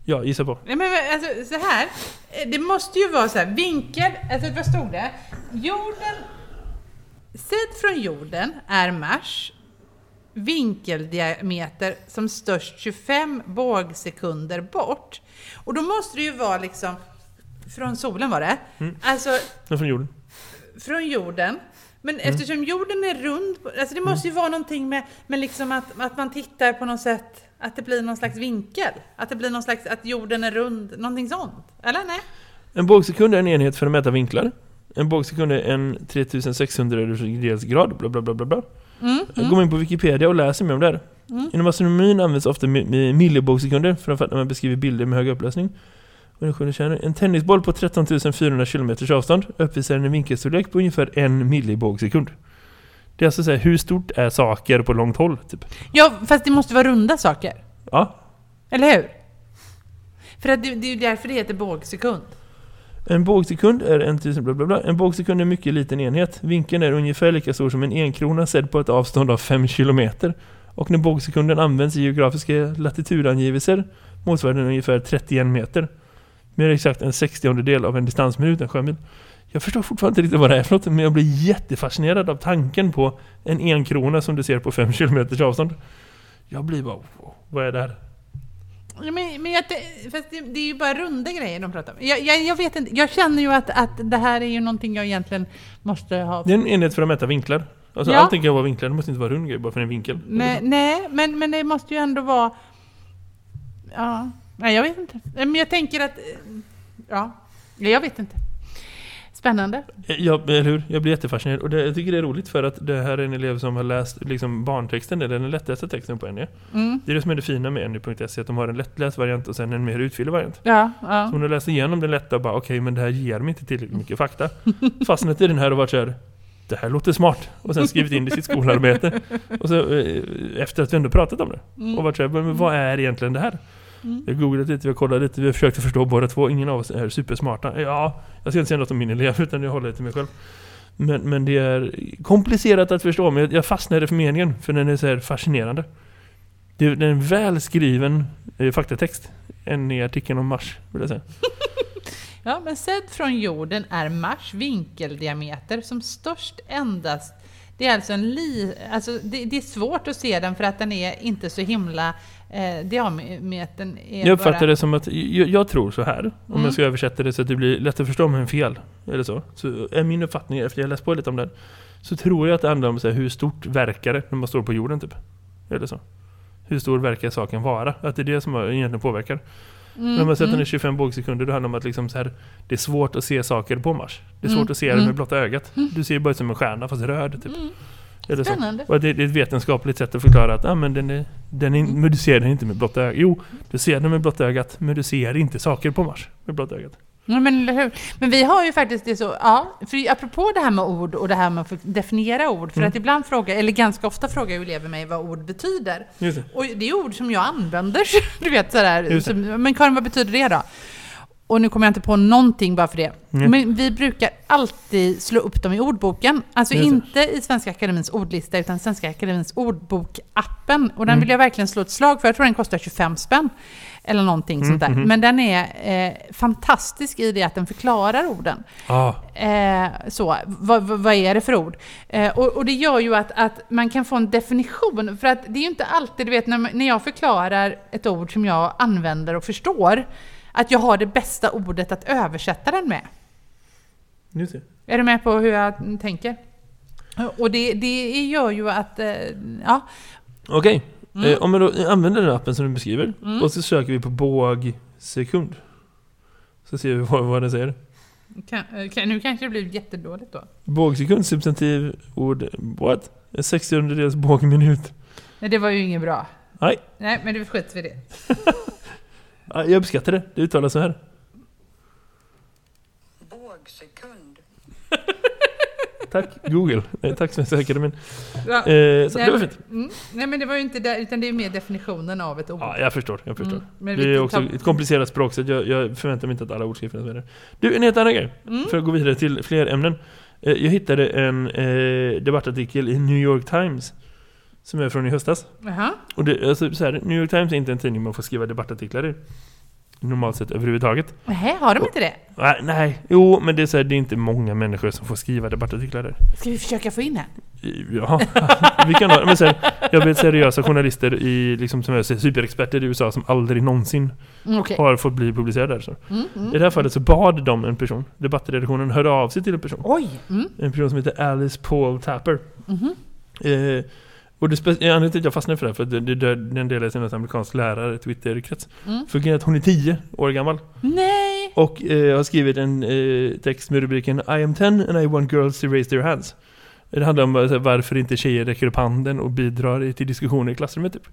S1: Ja, gissa på.
S3: Nej men alltså så här. Eh, Det måste ju vara så här, vinkel, alltså vad stod det? Jorden, sett från jorden är Mars vinkeldiameter som störst 25 bågsekunder bort. Och då måste det ju vara liksom, från solen var det,
S1: Mm.
S3: alltså
S1: från jorden.
S3: från jorden. Men
S1: Mm.
S3: eftersom jorden är rund, alltså det måste ju vara någonting med, med liksom att, att man tittar på något sätt, att det blir någon slags vinkel. Att det blir någon slags, att jorden är rund, någonting sånt. Eller nej?
S1: En bågsekund är en enhet för att mäta vinklar. En bågsekund är en 3600 grad, bla bla bla bla bla.
S3: Mm,
S1: Jag går in på Wikipedia och läser mer om det här.
S3: Mm.
S1: Inom astronomin används ofta mi- mi- millibågsekunder för att när man beskriver bilder med hög upplösning. En tennisboll på 13 400 km avstånd uppvisar en vinkelstorlek på ungefär en millibågsekund. Det är alltså så här, hur stort är saker på långt håll? Typ.
S3: Ja, fast det måste vara runda saker.
S1: Ja,
S3: Eller hur? För att det, det är ju därför det heter bågsekund.
S1: En bågsekund är en tusen bla bla bla. En bågsekund är en mycket liten enhet. Vinkeln är ungefär lika stor som en enkrona sedd på ett avstånd av 5 kilometer. Och när bågsekunden används i geografiska latitudangivelser motsvarar den ungefär 31 meter. Mer exakt en 60 del av en distansminut, en sjömil. Jag förstår fortfarande inte riktigt vad det är för något, men jag blir jättefascinerad av tanken på en enkrona som du ser på 5 kilometers avstånd. Jag blir bara, "Wow, vad är det här?
S3: Ja, men, men jag, fast det, det är ju bara runda grejer de pratar om. Jag, jag, jag vet inte, jag känner ju att, att det här är ju någonting jag egentligen måste ha...
S1: Det är en enhet för att mäta vinklar. Alltså
S3: Ja.
S1: allting kan vara vinklar, det måste inte vara rund grej bara för en vinkel.
S3: Nej, nej men, men det måste ju ändå vara... Ja, nej jag vet inte. Men jag tänker att... Ja, jag vet inte. Spännande.
S1: Ja, eller hur? Jag blir jättefascinerad. Och det, jag tycker det är roligt för att det här är en elev som har läst liksom barntexten, eller den lättaste texten på NE.
S3: Mm.
S1: Det är det som är det fina med NE.se, att de har en lättläst variant och sen en mer utfylld variant.
S3: Ja,
S1: Så
S3: ja.
S1: hon har läst igenom den lätta och bara okej, men det här ger mig inte tillräckligt mycket fakta. Fastnat i den här och varit såhär det här låter smart. Och sen skrivit in det i sitt skolarbete. Och så eh, efter att vi ändå pratat om det.
S3: Mm.
S1: Och varit såhär, men vad är egentligen det här?
S3: Mm.
S1: Vi har googlat lite, vi har kollat lite, vi har försökt att förstå båda två. Ingen av oss är supersmarta. Ja, jag ska inte säga något om min elev, utan jag håller det till mig själv. Men, men det är komplicerat att förstå, men jag- fastnade för meningen, för den är så fascinerande. Det är det är en välskriven eh, faktatext. En i artikeln om Mars, vill jag säga.
S3: Ja, men sedd från jorden är Mars vinkeldiameter som störst endast Det är alltså en li, alltså det, det är svårt att se den för att den är inte så himla, eh, diametern är
S1: Jag uppfattar
S3: bara...
S1: det som att, jag, jag tror så här, om
S3: Mm.
S1: jag ska översätta det så att det blir lätt att förstå har fel, eller så. Så är min uppfattning, efter jag läst på lite om det, så tror jag att det handlar om så här, hur stort verkar det när man står på jorden typ. Eller så. Hur stor verkar saken vara? Att det är det som egentligen påverkar.
S3: Mm,
S1: när man sätter
S3: mm.
S1: den i 25 bågsekunder, då handlar det om att liksom så här, det är svårt att se saker på Mars. Det är svårt
S3: Mm,
S1: att se det
S3: mm.
S1: med blotta ögat. Du ser bara ut som en stjärna fast röd typ.
S3: Mm,
S1: Eller så. Och det, det är ett vetenskapligt sätt att förklara att ah, men den är, den är, men du ser den inte med blotta ögat. Jo, du ser den med blotta ögat, men du ser inte saker på Mars med blotta ögat.
S3: Ja, men, eller hur? men vi har ju faktiskt det så, ja, för apropå det här med ord och det här med att definiera ord, för
S1: Mm.
S3: att ibland frågar, eller ganska ofta frågar ju elever mig vad ord betyder.
S1: Det.
S3: Och det är ord som jag använder, du vet sådär. Som, men Karin, vad betyder det då? Och nu kommer jag inte på någonting bara för det.
S1: Mm.
S3: Men vi brukar alltid slå upp dem i ordboken. Alltså
S1: det.
S3: inte i Svenska Akademins ordlista, utan Svenska Akademins ordbok-appen. Och den
S1: Mm.
S3: vill jag verkligen slå ett slag för. Jag tror den kostar 25 spänn. Eller någonting
S1: Mm,
S3: sånt där.
S1: mhm.
S3: Men den är eh, fantastisk i det att den förklarar orden.
S1: Ah,
S3: Eh, så, vad, vad, är det för ord? Eh, och, och det gör ju att, att man kan få en definition, för att det är ju inte alltid, du vet, när, när jag förklarar ett ord som jag använder och förstår, att jag har det bästa ordet att översätta den med.
S1: just det.
S3: Är du med på hur jag tänker? Och det, det gör ju att, eh, ja,
S1: Okej,
S3: Mm.
S1: eh, om jag då använder den appen som du beskriver,
S3: Mm.
S1: och så söker vi på bågsekund. Så ser vi vad, vad den säger.
S3: kan, eh, kan, nu kanske det blir jättedåligt då.
S1: Bågsekund, substantiv, ord, what? En 60 bågminut.
S3: Nej, det var ju inget bra.
S1: Nej.
S3: Nej, men det skiter vi det.
S1: Ja, Jag uppskattar det. Det uttalas så här.
S4: Bågsekund.
S1: Tack Google. Nej, tack Svenska Akademin.
S3: Ja.
S1: Eh, så det var fint.
S3: mm, nej, men det var ju inte det, utan det är mer definitionen av ett ord.
S1: Ja, jag förstår. Jag förstår.
S3: Mm, men
S1: Det är också ett komplicerat språk så jag, jag förväntar mig inte att alla ord ska finnas med där. Du, en helt annan grej.
S3: Mm.
S1: För att gå vidare till fler ämnen. Eh, Jag hittade en eh, debattartikel i New York Times. Som är från i höstas.
S3: Jaha.
S1: Och det, alltså, så här, New York Times är inte en tidning man får skriva debattartiklar i. Normalt sett överhuvudtaget.
S3: Nej, har de inte det?
S1: Nej, nej. Jo, men det är, så här, det är inte många människor som får skriva debattartiklar där.
S3: Ska vi försöka få in det?
S1: Ja, vi kan ha, men så här, Jag vet seriösa journalister i, liksom, som är superexperter i USA som aldrig någonsin
S3: Mm, Okej.
S1: har fått bli publicerade där. Så.
S3: Mm, mm.
S1: I det här fallet så bad de en person, debattredaktionen hörde av sig till en person.
S3: Oj! Mm.
S1: En person som heter Alice Paul Tapper.
S3: Mhm.
S1: Eh, och det anledningen till att jag fastnade för det här, för att det, det, det, den delas i en amerikansk lärare, Twitterkrets.
S3: Mm.
S1: För att hon är 10 år gammal.
S3: Nej!
S1: Och eh, har skrivit en eh, text med rubriken I am 10 and I want girls to raise their hands. Det handlar om eh, varför inte tjejer räcker upp handen och bidrar till diskussioner i klassrummet typ.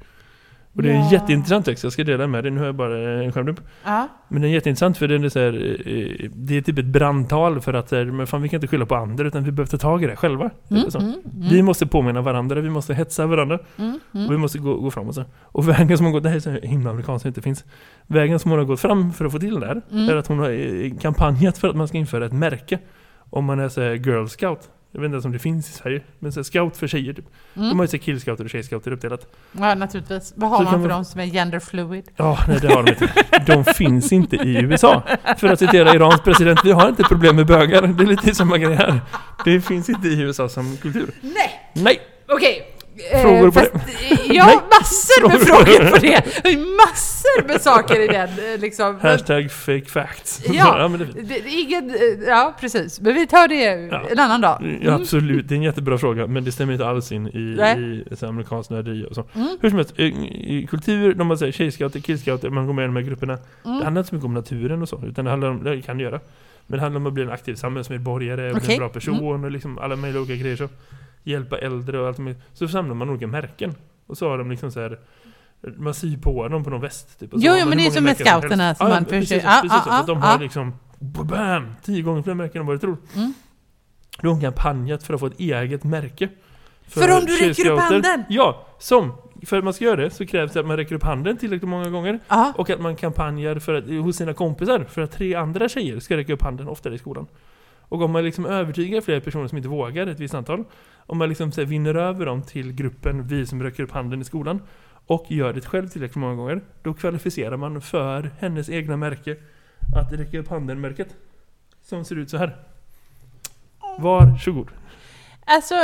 S1: Och det är en jätteintressant text, jag ska dela med dig, nu har jag bara en skärm upp.
S3: Ja.
S1: Men den är jätteintressant för den är så här, eh, det är typ ett brandtal för att här, men fan, vi kan inte skylla på andra utan vi behöver ta tag i det själva.
S3: Mm,
S1: Eller så.
S3: mm,
S1: Vi måste påminna varandra, vi måste hetsa varandra
S3: mm,
S1: och vi
S3: mm.
S1: måste gå, gå framåt. Så. Och vägen som hon gått, det här är så himla amerikanskt som inte finns. Vägen som hon har gått fram för att få till det här
S3: Mm.
S1: är att hon har eh, kampanjat för att man ska införa ett märke. Om man är så här girl scout. Jag vet inte ens om det finns i Sverige. Men så här scout för tjejer typ. De har
S3: Mm.
S1: ju så här killscouter och tjejscouter uppdelat.
S3: Ja, naturligtvis. Vad har
S1: Så
S3: man för
S1: man-
S3: dem som är gender fluid?
S1: Ja, nej det har de inte. De finns inte i USA. För att citera Irans president, vi har inte problem med bögar. Det är lite samma grej här. Det finns inte i USA som kultur.
S3: Nej!
S1: Nej!
S3: Okej.
S1: Frågor på
S3: fast, eh, Ja,
S1: Nej.
S3: massor med
S1: Frågor.
S3: på det. Massor med saker i den. eh, Liksom.
S1: Hashtag fake facts.
S3: Ja.
S1: men det.
S3: Det, det ingen, eh, ja, precis. Men vi tar det
S1: Ja.
S3: en annan dag. Mm.
S1: Ja, absolut, det är en jättebra fråga men det stämmer inte alls in i,
S3: Nej.
S1: i så amerikansk nörderi och så.
S3: Mm.
S1: Hur som helst, i, i kultur, de har säger tjejscouter, killscouter, man går med i de här grupperna.
S3: Mm.
S1: Det handlar inte så mycket om naturen och så, utan det handlar om, det kan det göra. Men det handlar om att bli en aktiv samhällsmedborgare,
S3: Okej. Mm.
S1: en bra person och liksom alla möjliga olika grejer så. Hjälpa äldre och allt möjligt. Så samlar man olika märken. Och så har de liksom så här man syr på dem på någon väst typ.
S3: Jo, jo, men det är som med scouterna som
S1: Ja,
S3: man
S1: precis,
S3: försöker-
S1: precis, så.
S3: ja,
S1: Att de har liksom BAM! Tio gånger fler märken än vad du tror.
S3: Mm.
S1: De har kampanjat för att få ett eget märke.
S3: För om du räcker upp handen?
S1: Ja, som. För att man ska göra det så krävs det att man räcker upp handen tillräckligt många gånger.
S3: Ja.
S1: Och att man kampanjar för att, hos sina kompisar för att tre andra tjejer ska räcka upp handen oftare i skolan. Och om man liksom övertygar fler personer som inte vågar ett visst antal. Om man liksom här, vinner över dem till gruppen vi som räcker upp handen i skolan. Och gör det själv tillräckligt många gånger. Då kvalificerar man för hennes egna märke. Att räcka upp handen-märket. Som ser ut så här. Varsågod.
S3: Alltså, eh,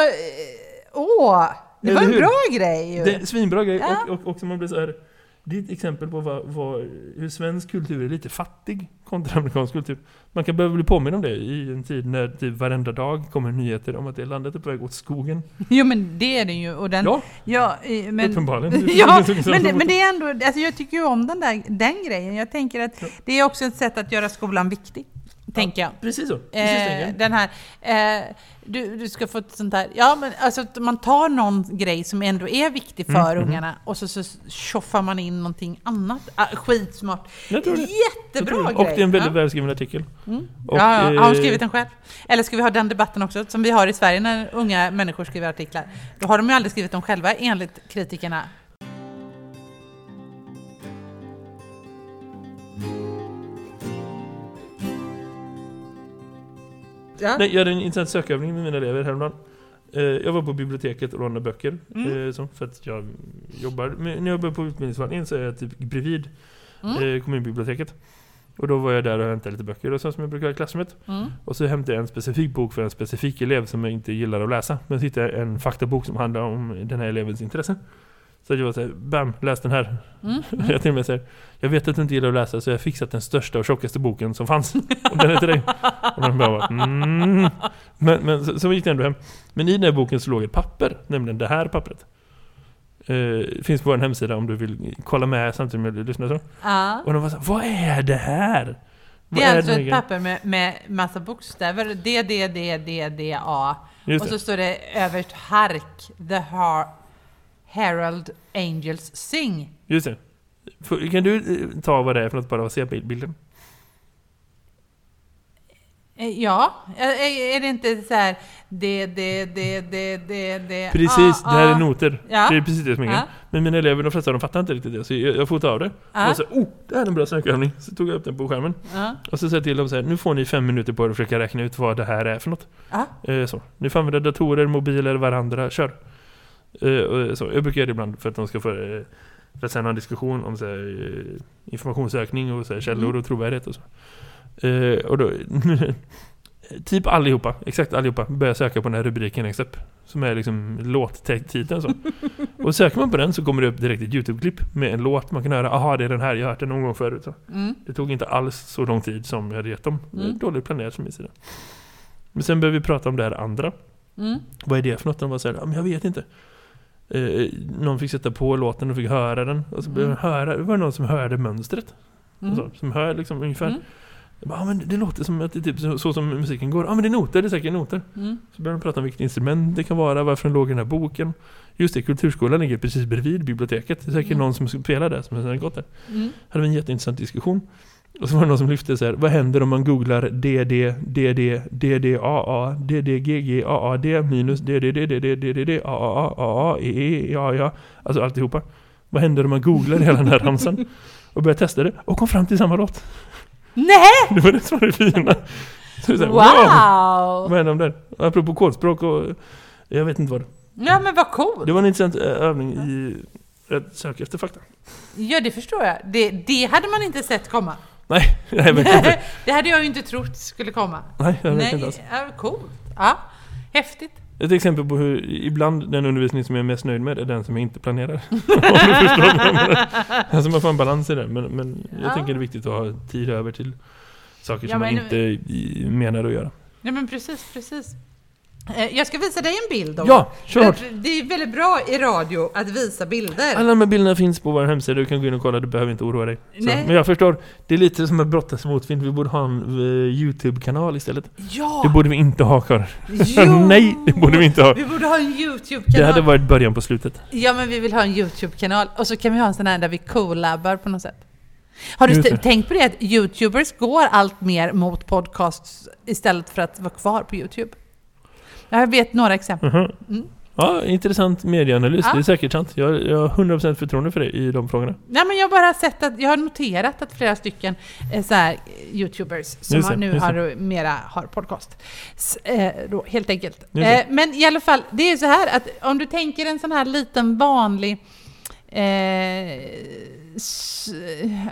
S3: Åh! Det var en bra grej ju.
S1: Det är en svinbra grej
S3: Ja.
S1: och, och, och som man blir så här, det är ett exempel på vad, vad, hur svensk kultur är lite fattig kontra amerikansk kultur. Man kan behöva bli påminn om det i en tid när typ varenda dag kommer nyheter om att det landet är på väg åt skogen.
S3: Jo men det är det ju. Och den,
S1: Ja,
S3: ja, men,
S1: uppenbarligen.
S3: ja, men, det, men det är ändå, alltså jag tycker ju om den där den grejen. Jag tänker att
S1: Ja.
S3: det är också ett sätt att göra skolan viktig. Tänker jag.
S1: Precis så. Precis
S3: Eh, den här, eh, du, du ska få ett sånt här, ja men alltså man tar någon grej som ändå är viktig för
S1: Mm,
S3: ungarna och så, så tjoffar man in någonting annat. Ah, skitsmart.
S1: Jag tror det. Jag
S3: Jättebra
S1: tror det.
S3: grej!
S1: Och det är en väldigt
S3: ja.
S1: välskriven artikel.
S3: Mm.
S1: Och,
S3: ja, ja. Har hon
S1: eh,
S3: skrivit den själv? Eller ska vi ha den debatten också, som vi har i Sverige när unga människor skriver artiklar? Då har de ju aldrig skrivit dem själva, enligt kritikerna. Ja.
S1: Nej, jag hade en intressant sökövning med mina elever häromdagen. Eh, Jag var på biblioteket och lånade böcker.
S3: Mm.
S1: eh, så, För att jag jobbar, när jag börjar på utbildningsförvaltningen så är jag typ bredvid
S3: Mm.
S1: eh, kommunbiblioteket. Och då var jag där och hämtade lite böcker och så som jag brukar i klassrummet.
S3: Mm.
S1: Och så hämtade jag en specifik bok för en specifik elev som jag inte gillar att läsa. Men så hittade jag en faktabok som handlar om den här elevens intresse. Så jag var såhär, bam, läs den här.
S3: Mm.
S1: Jag till och med säger, jag vet att du inte gillar att läsa så jag har fixat den största och tjockaste boken som fanns. Och den är till dig. Och man bara, mm. Men, men så, så gick det ändå hem. Men i den här boken så låg ett papper, nämligen det här pappret. Eh, finns på vår hemsida om du vill kolla med samtidigt med att lyssna så.
S3: Ja.
S1: Och de var så här, vad är det här?
S3: Det är alltså
S1: den
S3: ett
S1: här
S3: papper med, med massa bokstäver. D, D, D, D, D, A.
S1: Just
S3: och
S1: det.
S3: så står det överst Hark, the Har Herald Angels Sing.
S1: Just det. Kan du eh, ta vad det är för något bara och se bild- bilden?
S3: Eh, Ja, Eh, är är det inte så här D, D, D, D, D, D,
S1: Precis,
S3: A,
S1: det här är
S3: A?
S1: noter.
S3: Ja.
S1: Det är precis det som är.
S3: Ja.
S1: Men mina elever, de flesta av dem fattar inte riktigt det. Så jag, jag får ta av det.
S3: Ja.
S1: Och så, oh, det här är en bra sökövning. Så tog jag upp den på skärmen.
S3: Ja.
S1: Och så sa jag till dem så här, nu får ni fem minuter på er att försöka räkna ut vad det här är för något.
S3: Ja.
S1: Eh, så. Ni får använda datorer, mobiler, varandra, kör. Eh, så. Jag brukar göra det ibland för att de ska få eh, för att sen ha en diskussion om så här, eh, informationssökning och så här, källor
S3: Mm.
S1: och trovärdighet och så. Och då, typ allihopa, exakt allihopa, börjar söka på den här rubriken upp. Som är liksom låttiteln så. och söker man på den så kommer det upp direkt ett YouTube-klipp med en låt. Man kan höra, aha det är den här, jag har hört den någon gång förut. Så.
S3: Mm.
S1: Det tog inte alls så lång tid som jag hade gett dem.
S3: Mm.
S1: Dåligt planerat från min sida. Men sen började vi prata om det här andra.
S3: Mm.
S1: Vad är det för något? De ja, men jag vet inte. Eh, någon fick sätta på låten och fick höra den. Och så
S3: Mm.
S1: höra, det var någon som hörde mönstret.
S3: Mm.
S1: så, som hör liksom ungefär.
S3: Mm.
S1: Bara, ja, men det låter som att det är typ så, så som musiken går. Ja men det är noter, det är säkert noter.
S3: Mm.
S1: Så började de prata om vilket instrument det kan vara, varför den låg i den här boken. Just det, Kulturskolan ligger precis bredvid biblioteket. Det är säkert
S3: Mm.
S1: någon som spelar där som har gått där.
S3: Mm.
S1: hade vi en jätteintressant diskussion. Och så var det någon som lyfte så här, vad händer om man googlar DD, DD, DDAA, DDGGAAD minus DDDDD, DDD, AAA, AA, EE, ja, ja. Alltså alltihopa. Vad händer om man googlar hela den här ramsan? Och började testa det och kom fram till samma låt.
S3: Nej!
S1: Det var det som var det fina. Så det är så här,
S3: Wow!
S1: Vad händer om det? Apropå kodspråk och jag vet inte vad.
S3: Ja men vad coolt!
S1: Det var en intressant eh, övning i att söka efter fakta.
S3: Ja det förstår jag. Det, det hade man inte sett komma.
S1: Nej, jag vet inte.
S3: det hade jag ju inte trott skulle komma.
S1: Nej, jag vet inte
S3: Nej,
S1: alls.
S3: ja, coolt. Ja, häftigt.
S1: Ett exempel på hur ibland den undervisning som jag är mest nöjd med är den som jag inte planerar. Om du förstår vad jag menar. Alltså man får en balans i det. Men, men jag
S3: Ja.
S1: tänker det är viktigt att ha tid över till saker
S3: Ja,
S1: som man
S3: men-
S1: inte menar att göra.
S3: Ja men precis, precis. Eh, Jag ska visa dig en bild då.
S1: Ja, kör!
S3: Det är väldigt bra i radio att visa bilder.
S1: Alla de här bilderna finns på vår hemsida, du kan gå in och kolla, du behöver inte oroa dig. Så,
S3: Nej.
S1: men jag förstår, det är lite som att brottas motvind, vi borde ha en eh, YouTube-kanal istället.
S3: Ja!
S1: Det borde vi inte ha.
S3: Jo!
S1: Nej, det borde vi inte ha.
S3: Vi borde ha en
S1: Det
S3: YouTube-kanal.
S1: hade varit början på slutet.
S3: Ja men vi vill ha en YouTube-kanal och så kan vi ha en sån här där vi collabbar på något sätt. Har du
S1: det.
S3: tänkt på det att YouTubers går allt mer mot podcasts istället för att vara kvar på YouTube? Jag vet några exempel.
S1: Mhm.
S3: Mm.
S1: Ja, intressant medieanalys.
S3: Ja.
S1: Det är säkert sant. Jag, jag har 100% förtroende för dig i de frågorna.
S3: Nej, men jag har bara sett att, jag har noterat att flera stycken eh, så här, YouTubers som
S1: Just
S3: har, nu har mera har podcast. S, eh, då, helt enkelt. Eh, men i alla fall, det är så här att om du tänker en sån här liten vanlig eh,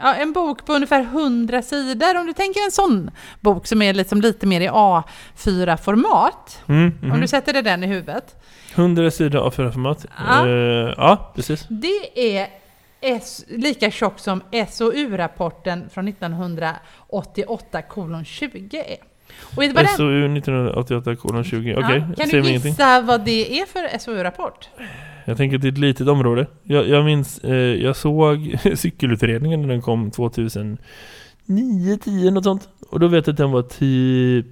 S3: ja, en bok på ungefär 100 sidor. Om du tänker en sån bok som är liksom lite mer i A4-format.
S1: Mm,
S3: Om
S1: mhm.
S3: du sätter det den i huvudet.
S1: 100 sidor av fyra format.
S3: Ja.
S1: Eh, ja, precis.
S3: Det är S, lika tjock som SOU-rapporten från 1988 kolon 20 är. Och den,
S1: SOU 1988 kolon 20. Okej,
S3: ja, kan du gissa vad det är för SOU-rapport?
S1: Jag tänker att det är ett litet område. Jag, jag minns, eh, jag såg cykelutredningen när den kom 2009, 10 något sånt. Och då vet jag att den var typ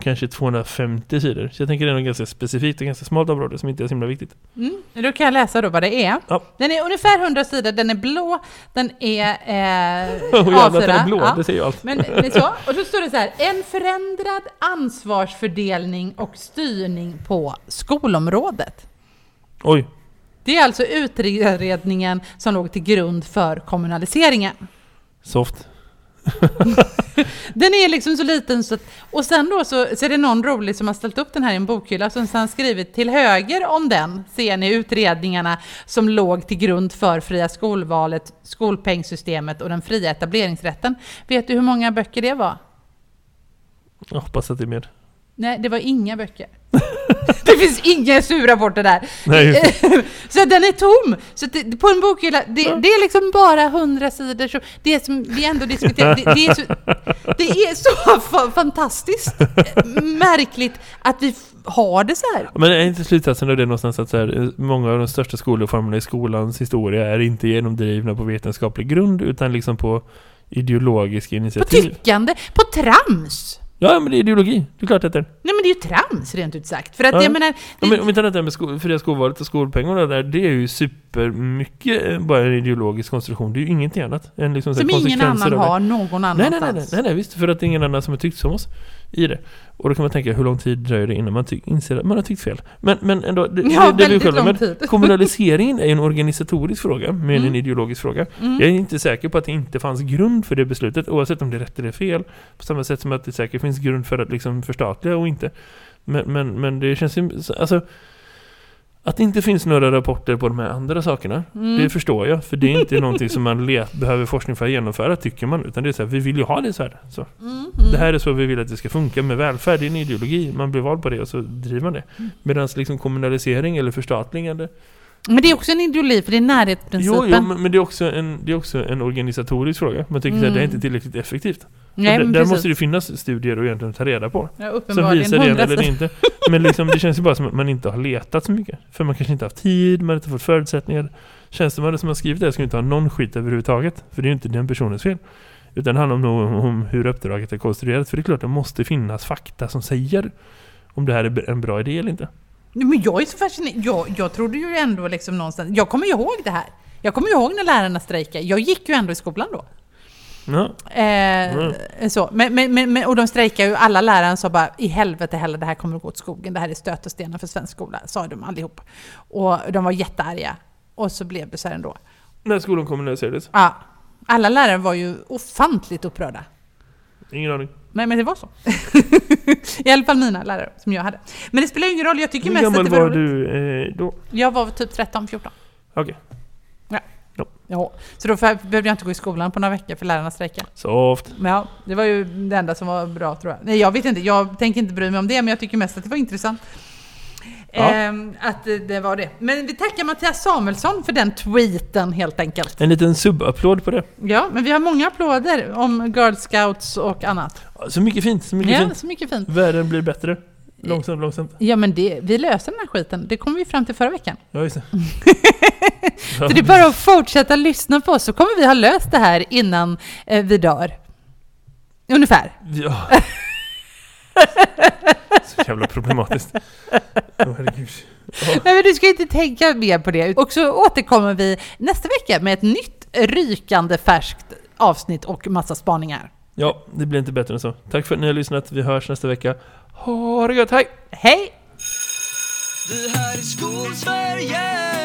S1: kanske 250 sidor. Så jag tänker det är något ganska specifikt och ganska smalt område som inte är så himla viktigt.
S3: Mm, då kan jag läsa då vad det är.
S1: Ja.
S3: Den är ungefär 100 sidor, den är blå, den är eh,
S1: Och jävlar att den är
S3: A4.
S1: blå,
S3: Ja.
S1: det säger ju allt.
S3: Men så. Och då står det så här, en förändrad ansvarsfördelning och styrning på skolområdet.
S1: Oj,
S3: Det är alltså utredningen som låg till grund för kommunaliseringen.
S1: soft.
S3: Den är liksom så liten så att, och sen då så, så är det någon rolig som har ställt upp den här i en bokhylla som sen skrivit till höger om den ser ni utredningarna som låg till grund för fria skolvalet, skolpengssystemet och den fria etableringsrätten. Vet du hur många böcker det var?
S1: Jag hoppas att det är mer.
S3: Nej, det var inga böcker. det finns inga SU-rapporter där.
S1: Nej,
S3: så den är tom! Så det, på en bokhylla, det, det är liksom bara hundra sidor. Så det som vi ändå diskuterar, det, det är så, det är så fa- fantastiskt märkligt att vi har det så här.
S1: Men är inte slutsatsen av det någonstans att så här, många av de största skolreformerna i skolans historia är inte genomdrivna på vetenskaplig grund utan liksom på ideologiska
S3: På
S1: initiativ?
S3: tyckande, på trams!
S1: Ja, men det är ideologi. Det är klart att det är.
S3: Nej men det är ju trams rent ut sagt. För att
S1: Ja.
S3: jag menar...
S1: Om,
S3: Det,
S1: om vi tar det där med sko- fria skolvalet och skolpengarna där, det är ju supermycket eh, bara en ideologisk konstruktion. Det är ju ingenting annat än liksom här
S3: som ingen annan har någon
S1: Nej, nej,
S3: annanstans.
S1: nej, nej, nej, nej, visst. För att det är ingen annan som har tyckt som oss i det. Och då kan man tänka, hur lång tid dröjer det innan man inser att man har tyckt fel? Men, men ändå, det,
S3: Ja,
S1: det, det själva
S3: tid.
S1: Kommunaliseringen är en organisatorisk fråga, men
S3: Mm.
S1: en ideologisk fråga.
S3: Mm.
S1: Jag är inte säker på att det inte fanns grund för det beslutet, oavsett om det är rätt eller fel. På samma sätt som att det säkert finns grund för att liksom förstatliga och inte. Men, men, men det känns ju... Alltså, att det inte finns några rapporter på de här andra sakerna,
S3: Mm.
S1: det förstår jag. För det är inte någonting som man let, behöver forskning för att genomföra, tycker man. Utan det är så här, vi vill ju ha det så här. Så.
S3: Mm, mm.
S1: Det här är så vi vill att det ska funka med välfärd. Det är en ideologi. Man blir vald på det och så driver man det.
S3: Mm.
S1: Medan liksom kommunalisering eller förstatligande
S3: Men det är också en ideologi, för det är närhetsprincipen.
S1: Jo, jo men, men det, är också en, det är också en organisatorisk fråga. Man tycker att
S3: Mm.
S1: det är inte tillräckligt effektivt.
S3: Nej,
S1: där där måste det finnas studier att egentligen ta reda på.
S3: Ja,
S1: Som visar det ena
S3: 100
S1: eller inte. Men liksom, det känns ju bara som att man inte har letat så mycket. För man kanske inte har haft tid, man har inte fått förutsättningar. Tjänstemannen som har skrivit det ska inte ha någon skit överhuvudtaget. För det är ju inte den personens fel. Utan det handlar om, om hur uppdraget är konstruerat. För det är klart, det måste finnas fakta som säger om det här är en bra idé eller inte.
S3: Men jag är så fascinerad. Jag, jag trodde ju ändå liksom någonstans... Jag kommer ju ihåg det här. Jag kommer ju ihåg när lärarna strejkade. Jag gick ju ändå i skolan då.
S1: Ja,
S3: Eh,
S1: Mm.
S3: så. Men, men, men, och de strejkade ju, alla lärare sa bara i helvete heller, det här kommer att gå åt skogen, det här är stötestenen för svensk skola, sa de allihop. Och de var jättearga. Och så blev det så här ändå.
S1: när skolan kommunaliserades.
S3: Ja, alla lärare var ju ofantligt upprörda.
S1: Ingen aning.
S3: Nej men det var så. I alla fall mina lärare som jag hade. Men det spelar ju ingen roll, jag tycker
S1: Hur
S3: mest att
S1: gammal
S3: det var,
S1: var
S3: roligt.
S1: du eh, då?
S3: Jag var typ 13-14.
S1: Okej.
S3: Ja, så då behövde jag inte gå i skolan på några veckor för lärarna strejkade.
S1: Soft.
S3: Men ja, det var ju det enda som var bra tror jag. Nej, jag vet inte, jag tänker inte bry mig om det, men jag tycker mest att det var intressant.
S1: Ja.
S3: Ehm, att det, var det. Men vi tackar Mattias Samuelsson för den tweeten helt enkelt.
S1: En liten sub-applåd på det.
S3: Ja, men vi har många applåder om Girl Scouts och annat.
S1: Så mycket fint, så mycket
S3: Ja,
S1: fint.
S3: så mycket fint.
S1: Världen blir bättre. Långsamt, långsamt.
S3: Ja, men det, vi löser den här skiten. Det kom vi fram till förra veckan.
S1: Ja, just det.
S3: Så det är bara att fortsätta lyssna på oss så kommer vi ha löst det här innan eh, vi dör. Ungefär.
S1: Ja. Så jävla problematiskt. Åh herregud. Ja.
S3: Nej, men du ska inte tänka mer på det. Och så återkommer vi nästa vecka med ett nytt rykande färskt avsnitt och massa spaningar.
S1: ja, det blir inte bättre än så. Tack för att ni har lyssnat. Vi hörs nästa vecka. Ha det gött, hej!
S3: Hej!
S2: Det här är Skolsverige